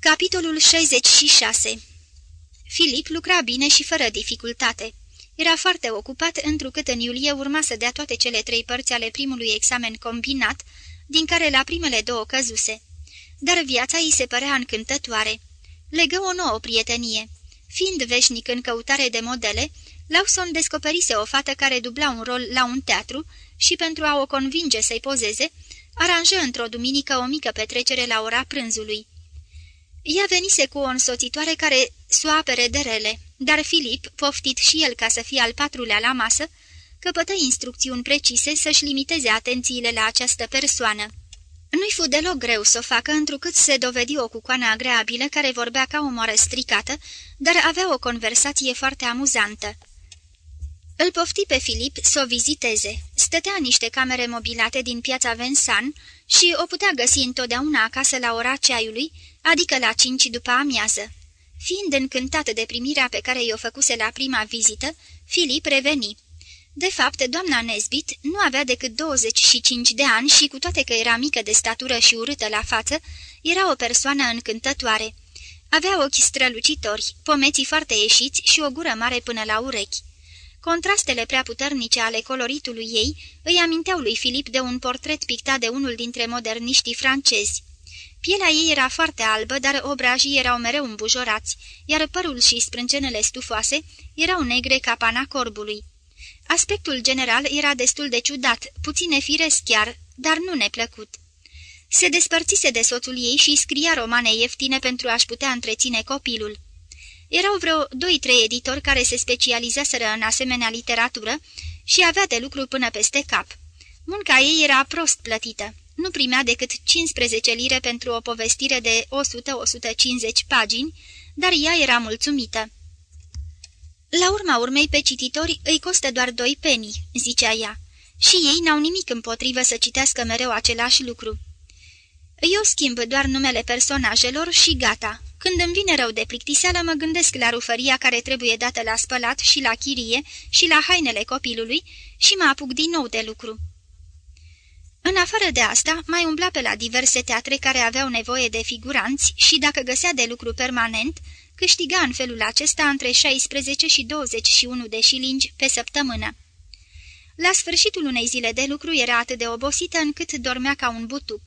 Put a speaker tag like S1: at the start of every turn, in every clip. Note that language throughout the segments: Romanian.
S1: Capitolul 66 Filip lucra bine și fără dificultate. Era foarte ocupat, întrucât în iulie urma să dea toate cele trei părți ale primului examen combinat, din care la primele două căzuse. Dar viața îi se părea încântătoare. Legă o nouă prietenie. Fiind veșnic în căutare de modele, Lawson descoperise o fată care dubla un rol la un teatru și pentru a o convinge să-i pozeze, aranjă într-o duminică o mică petrecere la ora prânzului. Ea venise cu o însoțitoare care s-o apere de rele, dar Filip, poftit și el ca să fie al patrulea la masă, căpătă instrucțiuni precise să-și limiteze atențiile la această persoană. Nu-i fu deloc greu să o facă, întrucât se dovedi o cucoană agreabilă care vorbea ca o moară stricată, dar avea o conversație foarte amuzantă. Îl pofti pe Filip să o viziteze. Stătea în niște camere mobilate din piața Vensan și o putea găsi întotdeauna acasă la ora ceaiului, adică la cinci după amiază. Fiind încântat de primirea pe care i-o făcuse la prima vizită, Filip reveni. De fapt, doamna Nesbit nu avea decât 25 de ani și, cu toate că era mică de statură și urâtă la față, era o persoană încântătoare. Avea ochi strălucitori, pomeții foarte ieșiți și o gură mare până la urechi. Contrastele prea puternice ale coloritului ei îi aminteau lui Filip de un portret pictat de unul dintre moderniștii francezi. Pielea ei era foarte albă, dar obrajii erau mereu îmbujorați, iar părul și sprâncenele stufoase erau negre ca pana corbului. Aspectul general era destul de ciudat, puțin efiresc chiar, dar nu neplăcut. Se despărțise de soțul ei și scria romane ieftine pentru a-și putea întreține copilul. Erau vreo doi-trei editori care se specializaseră în asemenea literatură și avea de lucru până peste cap. Munca ei era prost plătită. Nu primea decât 15 lire pentru o povestire de 100-150 pagini, dar ea era mulțumită. La urma urmei pe cititori îi costă doar doi penii, zicea ea, și ei n-au nimic împotrivă să citească mereu același lucru. Eu schimb doar numele personajelor și gata. Când îmi vine rău de plictiseală, mă gândesc la rufăria care trebuie dată la spălat și la chirie și la hainele copilului și mă apuc din nou de lucru. În afară de asta, mai umbla pe la diverse teatre care aveau nevoie de figuranți și dacă găsea de lucru permanent, câștiga în felul acesta între 16 și 21 de șilingi pe săptămână. La sfârșitul unei zile de lucru era atât de obosită încât dormea ca un butuc.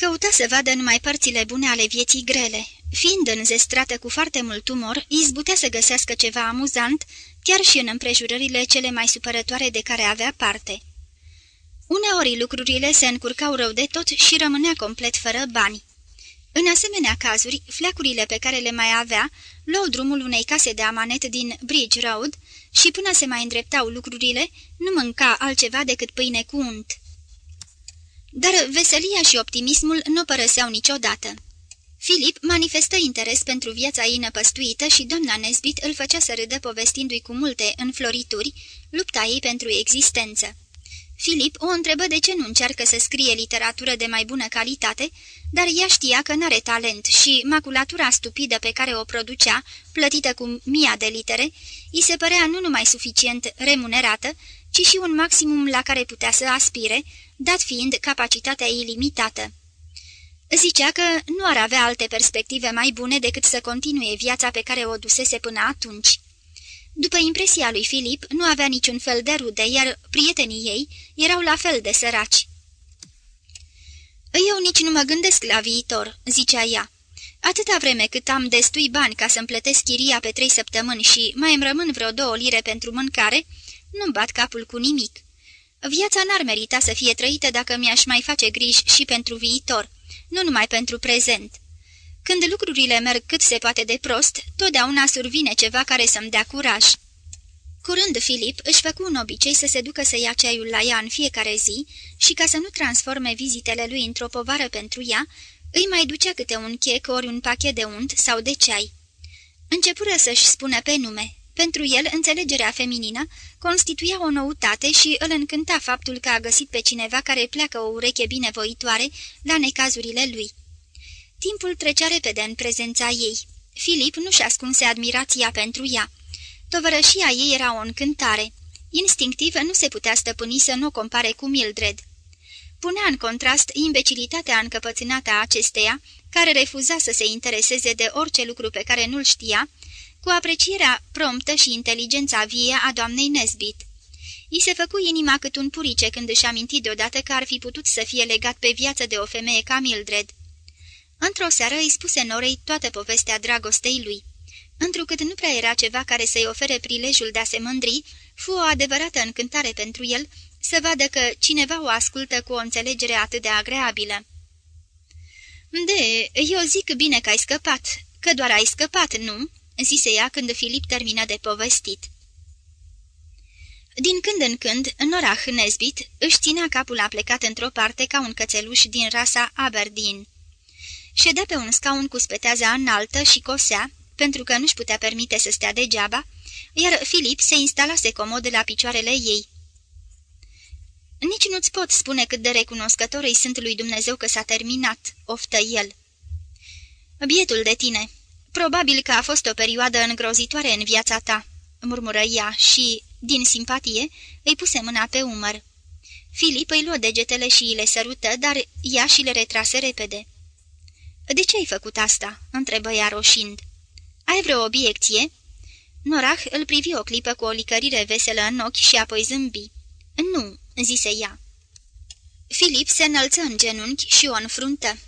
S1: Căuta să vadă numai părțile bune ale vieții grele. Fiind înzestrată cu foarte mult umor, izbutea să găsească ceva amuzant, chiar și în împrejurările cele mai supărătoare de care avea parte. Uneori lucrurile se încurcau rău de tot și rămânea complet fără bani. În asemenea cazuri, fleacurile pe care le mai avea luau drumul unei case de amanet din Bridge Road și până se mai îndreptau lucrurile, nu mânca altceva decât pâine cu unt. Dar veselia și optimismul nu părăseau niciodată. Filip manifestă interes pentru viața ei năpăstuită și doamna Nesbit îl făcea să râdă povestindu-i cu multe înflorituri lupta ei pentru existență. Filip o întrebă de ce nu încearcă să scrie literatură de mai bună calitate, dar ea știa că n-are talent și maculatura stupidă pe care o producea, plătită cu mia de litere, îi se părea nu numai suficient remunerată, ci și un maximum la care putea să aspire, dat fiind capacitatea ilimitată. Zicea că nu ar avea alte perspective mai bune decât să continue viața pe care o dusese până atunci. După impresia lui Filip, nu avea niciun fel de rude, iar prietenii ei erau la fel de săraci. Eu nici nu mă gândesc la viitor," zicea ea. Atâta vreme cât am destui bani ca să-mi plătesc chiria pe trei săptămâni și mai îmi rămân vreo două lire pentru mâncare, nu-mi bat capul cu nimic. Viața n-ar merita să fie trăită dacă mi-aș mai face griji și pentru viitor, nu numai pentru prezent. Când lucrurile merg cât se poate de prost, totdeauna survine ceva care să-mi dea curaj. Curând, Filip își făcu un obicei să se ducă să ia ceaiul la ea în fiecare zi și ca să nu transforme vizitele lui într-o povară pentru ea, îi mai ducea câte un chec ori un pachet de unt sau de ceai. Începură să-și spună pe nume. Pentru el, înțelegerea feminină constituia o noutate și îl încânta faptul că a găsit pe cineva care pleacă o ureche binevoitoare la necazurile lui. Timpul trecea repede în prezența ei. Filip nu-și ascunse admirația pentru ea. Tovărășia ei era o încântare. Instinctiv nu se putea stăpâni să nu o compare cu Mildred. Punea în contrast imbecilitatea încăpățânată a acesteia, care refuza să se intereseze de orice lucru pe care nu-l știa, cu aprecierea promptă și inteligența vie a doamnei Nesbit. I se făcu inima cât un purice când își aminti deodată că ar fi putut să fie legat pe viață de o femeie ca Mildred. Într-o seară îi spuse Norei toată povestea dragostei lui. Întrucât nu prea era ceva care să-i ofere prilejul de a se mândri, fu o adevărată încântare pentru el să vadă că cineva o ascultă cu o înțelegere atât de agreabilă. De, eu zic bine că ai scăpat, că doar ai scăpat, nu?" Zise ea când Filip termină de povestit. Din când în când, Norah Nesbit își ținea capul aplecat într-o parte ca un cățeluș din rasa Aberdeen. Ședea pe un scaun cu speteaza înaltă și cosea, pentru că nu-și putea permite să stea degeaba, iar Filip se instalase comod la picioarele ei. Nici nu-ți pot spune cât de recunoscător îi sunt lui Dumnezeu că s-a terminat," oftă el. Bietul de tine, probabil că a fost o perioadă îngrozitoare în viața ta," murmură ea și, din simpatie, îi puse mâna pe umăr. Filip îi luă degetele și îi le sărută, dar ea și le retrase repede. De ce ai făcut asta?" întrebă ea roșind. Ai vreo obiecție?" Norah îl privi o clipă cu o licărire veselă în ochi și apoi zâmbi. Nu," zise ea. Filip se înălță în genunchi și o înfruntă.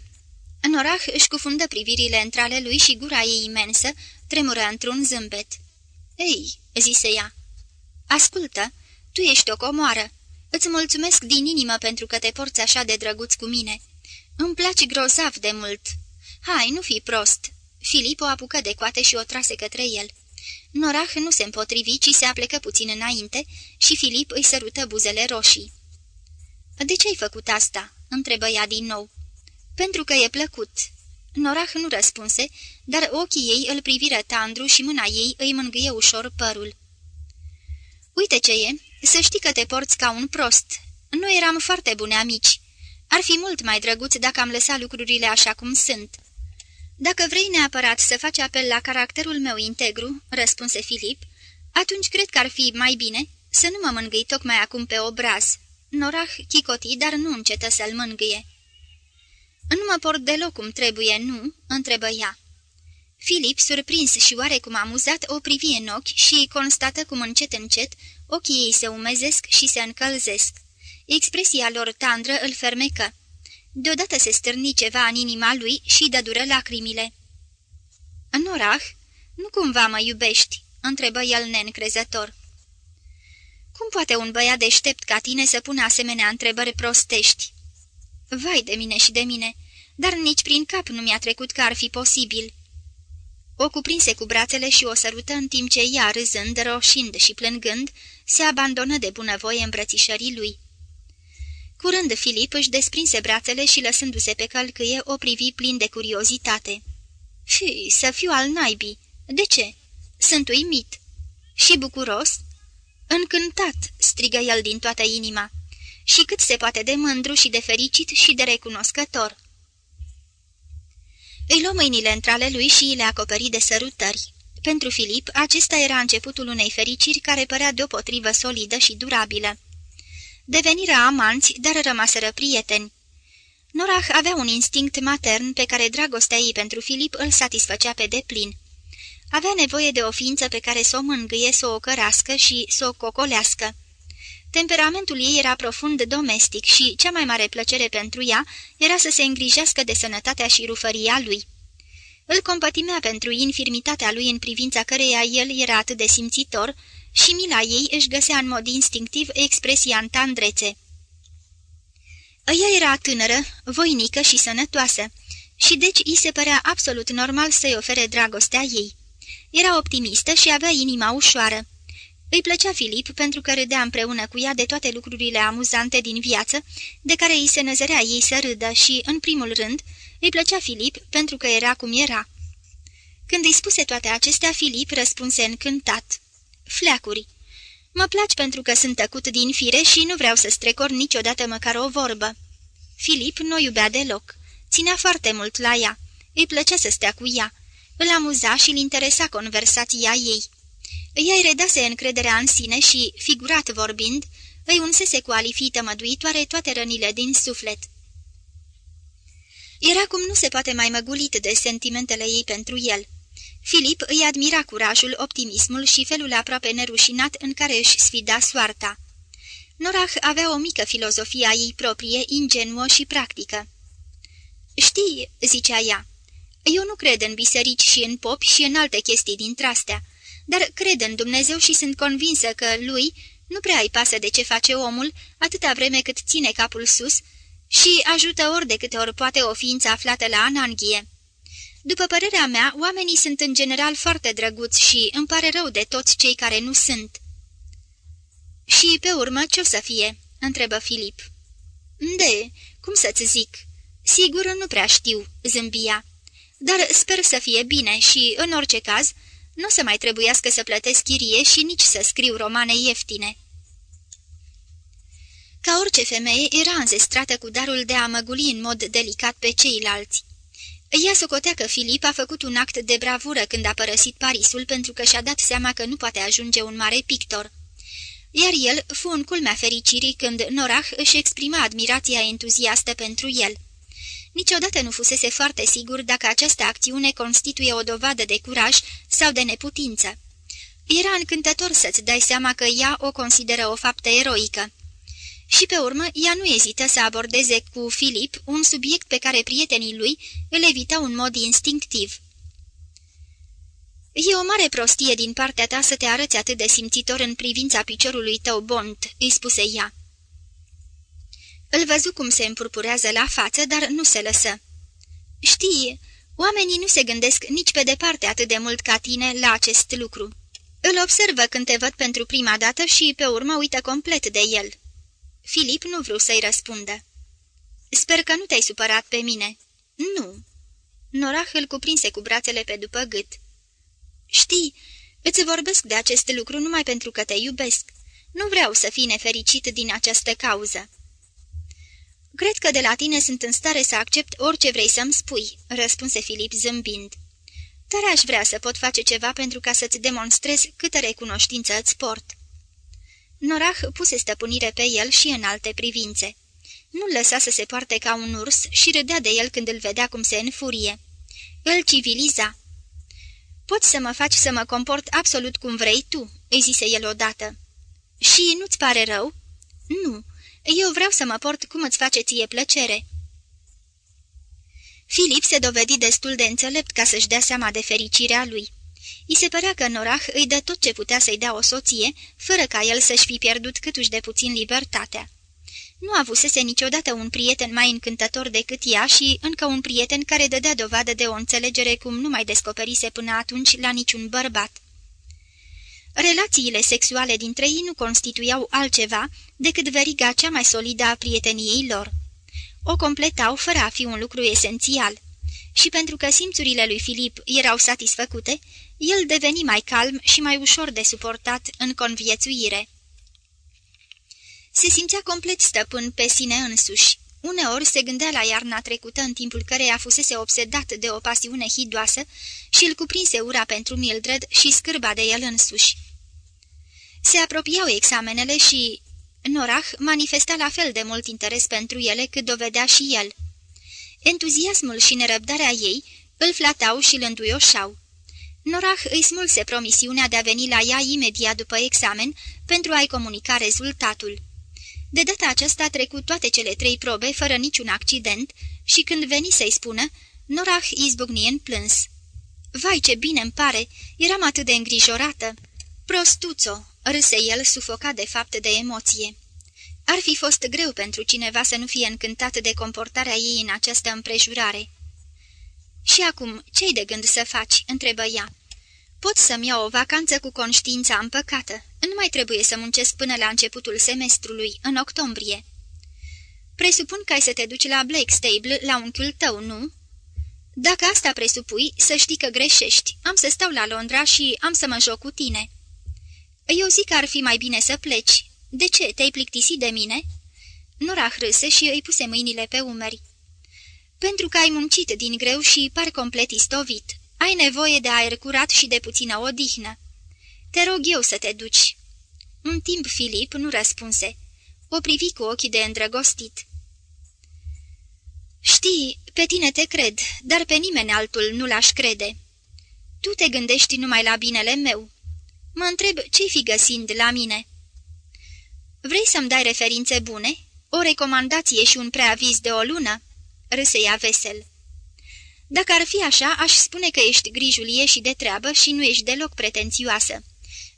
S1: Norah își cufundă privirile între ale lui și gura ei imensă tremură într-un zâmbet. Ei," zise ea, ascultă, tu ești o comoară. Îți mulțumesc din inimă pentru că te porți așa de drăguț cu mine. Îmi place grozav de mult. Hai, nu fi prost." Filip o apucă de coate și o trase către el. Norah nu se împotrivi, ci se aplecă puțin înainte și Filip îi sărută buzele roșii. De ce ai făcut asta?" întrebă ea din nou. Pentru că e plăcut." Norah nu răspunse, dar ochii ei îl priviră tandru și mâna ei îi mângâie ușor părul. Uite ce e, să știi că te porți ca un prost. Nu eram foarte bune amici. Ar fi mult mai drăguț dacă am lăsat lucrurile așa cum sunt." Dacă vrei neapărat să faci apel la caracterul meu integru," răspunse Filip, atunci cred că ar fi mai bine să nu mă mângâi tocmai acum pe obraz." Norah chicoti, dar nu încetă să-l mângâie. Nu mă port deloc cum trebuie, nu?" întrebă ea. Filip, surprins și oarecum amuzat, o privi în ochi și constată cum încet încet ochii ei se umezesc și se încălzesc. Expresia lor tandră îl fermecă. Deodată se stârni ceva în inima lui și dă dură lacrimile. În oraș? Nu cumva mă iubești?" întrebă el neîncrezător. Cum poate un băiat deștept ca tine să pună asemenea întrebări prostești?" Vai de mine și de mine, dar nici prin cap nu mi-a trecut că ar fi posibil." O cuprinse cu brațele și o sărută în timp ce ea, râzând, roșind și plângând, se abandonă de bunăvoie îmbrățișării lui. Curând Filip își desprinse brațele și lăsându-se pe călcâie o privi plin de curiozitate. Și să fiu al naibii. De ce? Sunt uimit. Și bucuros? Încântat, strigă el din toată inima. Și cât se poate de mândru și de fericit și de recunoscător. Îi luă mâinile între ale lui și le acoperi de sărutări. Pentru Filip, acesta era începutul unei fericiri care părea deopotrivă solidă și durabilă. Deveniră amanți, dar rămaseră prieteni. Norah avea un instinct matern pe care dragostea ei pentru Filip îl satisfăcea pe deplin. Avea nevoie de o ființă pe care să o mângâie, să o cărască și să o cocolească. Temperamentul ei era profund domestic și cea mai mare plăcere pentru ea era să se îngrijească de sănătatea și rufăria lui. Îl compătimea pentru infirmitatea lui în privința căreia el era atât de simțitor și mila ei își găsea în mod instinctiv expresia în tandrețe. Ea era tânără, voinică și sănătoasă și deci îi se părea absolut normal să-i ofere dragostea ei. Era optimistă și avea inima ușoară. Îi plăcea Filip pentru că râdea împreună cu ea de toate lucrurile amuzante din viață, de care îi se năzărea ei să râdă și, în primul rând, îi plăcea Filip pentru că era cum era. Când îi spuse toate acestea, Filip răspunse încântat. Fleacuri. Mă placi pentru că sunt tăcut din fire și nu vreau să strecor niciodată măcar o vorbă. Filip nu o iubea deloc. Ținea foarte mult la ea. Îi plăcea să stea cu ea. Îl amuza și îl interesa conversația ei. Ea îi redase încrederea în sine și, figurat vorbind, îi unsese cu alifii tămăduitoare toate rănile din suflet. Era cum nu se poate mai măgulit de sentimentele ei pentru el. Filip îi admira curajul, optimismul și felul aproape nerușinat în care își sfida soarta. Norah avea o mică filozofie a ei proprie, ingenuă și practică. Știi," zicea ea, eu nu cred în biserici și în popi și în alte chestii dintre astea, dar cred în Dumnezeu și sunt convinsă că lui nu prea îi pasă de ce face omul atâta vreme cât ține capul sus și ajută ori de câte ori poate o ființă aflată la ananghie. După părerea mea, oamenii sunt în general foarte drăguți și îmi pare rău de toți cei care nu sunt. Și pe urmă ce o să fie?" întrebă Filip. De, cum să-ți zic? Sigur nu prea știu," zâmbia. Dar sper să fie bine și, în orice caz, nu să mai trebuiască să plătesc chirie și nici să scriu romane ieftine." Ca orice femeie, era înzestrată cu darul de a măguli în mod delicat pe ceilalți. Ea socotea că Filip a făcut un act de bravură când a părăsit Parisul pentru că și-a dat seama că nu poate ajunge un mare pictor. Iar el fu în culmea fericirii când Norah își exprima admirația entuziastă pentru el. Niciodată nu fusese foarte sigur dacă această acțiune constituie o dovadă de curaj sau de neputință. Era încântător să-ți dai seama că ea o consideră o faptă eroică. Și pe urmă, ea nu ezită să abordeze cu Filip un subiect pe care prietenii lui îl evitau în mod instinctiv. E o mare prostie din partea ta să te arăți atât de simțitor în privința piciorului tău, Bond," îi spuse ea. Îl văzu cum se împurpurează la față, dar nu se lăsă. Știi, oamenii nu se gândesc nici pe departe atât de mult ca tine la acest lucru. Îl observă când te văd pentru prima dată și pe urmă uită complet de el." Filip nu vreau să-i răspundă. Sper că nu te-ai supărat pe mine." Nu." Norah îl cuprinse cu brațele pe după gât. Știi, îți vorbesc de acest lucru numai pentru că te iubesc. Nu vreau să fii nefericit din această cauză." Cred că de la tine sunt în stare să accept orice vrei să-mi spui," răspunse Filip zâmbind. Dar aș vrea să pot face ceva pentru ca să-ți demonstrez câtă recunoștință îți port." Norah puse stăpânire pe el și în alte privințe. Nu lăsa să se poarte ca un urs și râdea de el când îl vedea cum se înfurie. Îl civiliza. Poți să mă faci să mă comport absolut cum vrei tu," îi zise el odată. Și nu-ți pare rău?" Nu, eu vreau să mă port cum îți face ție plăcere." Filip se dovedi destul de înțelept ca să-și dea seama de fericirea lui. I se părea că Norah îi dă tot ce putea să-i dea o soție, fără ca el să-și fi pierdut câtuși de puțin libertatea. Nu avusese niciodată un prieten mai încântător decât ea și încă un prieten care dădea dovadă de o înțelegere cum nu mai descoperise până atunci la niciun bărbat. Relațiile sexuale dintre ei nu constituiau altceva decât veriga cea mai solidă a prieteniei lor. O completau fără a fi un lucru esențial. Și pentru că simțurile lui Filip erau satisfăcute, el deveni mai calm și mai ușor de suportat în conviețuire. Se simțea complet stăpân pe sine însuși. Uneori se gândea la iarna trecută în timpul căreia fusese obsedat de o pasiune hidoasă și îl cuprinse ura pentru Mildred și scârba de el însuși. Se apropiau examenele și Norah manifesta la fel de mult interes pentru ele cât dovedea și el. Entuziasmul și nerăbdarea ei îl flatau și îl înduioșau. Norah îi smulse promisiunea de a veni la ea imediat după examen pentru a-i comunica rezultatul. De data aceasta trecut toate cele trei probe fără niciun accident și când veni să-i spună, Norah izbucni în plâns. Vai, ce bine îmi pare! Eram atât de îngrijorată!" Prostuțo!" râse el, sufocat de fapt de emoție. Ar fi fost greu pentru cineva să nu fie încântat de comportarea ei în această împrejurare. Și acum, ce-i de gând să faci?" întrebă ea. Pot să-mi iau o vacanță cu conștiința împăcată. Nu mai trebuie să muncesc până la începutul semestrului, în octombrie." Presupun că ai să te duci la Stable la unchiul tău, nu?" Dacă asta presupui, să știi că greșești. Am să stau la Londra și am să mă joc cu tine." Eu zic că ar fi mai bine să pleci. De ce, te-ai plictisit de mine?" Nora hrâse și îi puse mâinile pe umeri. Pentru că ai muncit din greu și par complet istovit. Ai nevoie de aer curat și de puțină odihnă. Te rog eu să te duci." Un timp Filip nu răspunse. O privi cu ochii de îndrăgostit. Știi, pe tine te cred, dar pe nimeni altul nu l-aș crede. Tu te gândești numai la binele meu. Mă întreb ce-i fi găsind la mine." Vrei să-mi dai referințe bune? O recomandație și un preaviz de o lună?" râse ea vesel. Dacă ar fi așa, aș spune că ești grijulie și de treabă și nu ești deloc pretențioasă.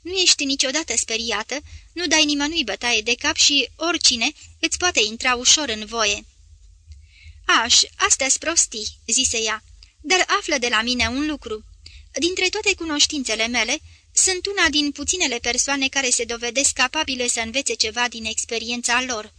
S1: Nu ești niciodată speriată, nu dai nimănui bătaie de cap și oricine îți poate intra ușor în voie." Aș, astea-s prostii," zise ea, dar află de la mine un lucru. Dintre toate cunoștințele mele, sunt una din puținele persoane care se dovedesc capabile să învețe ceva din experiența lor."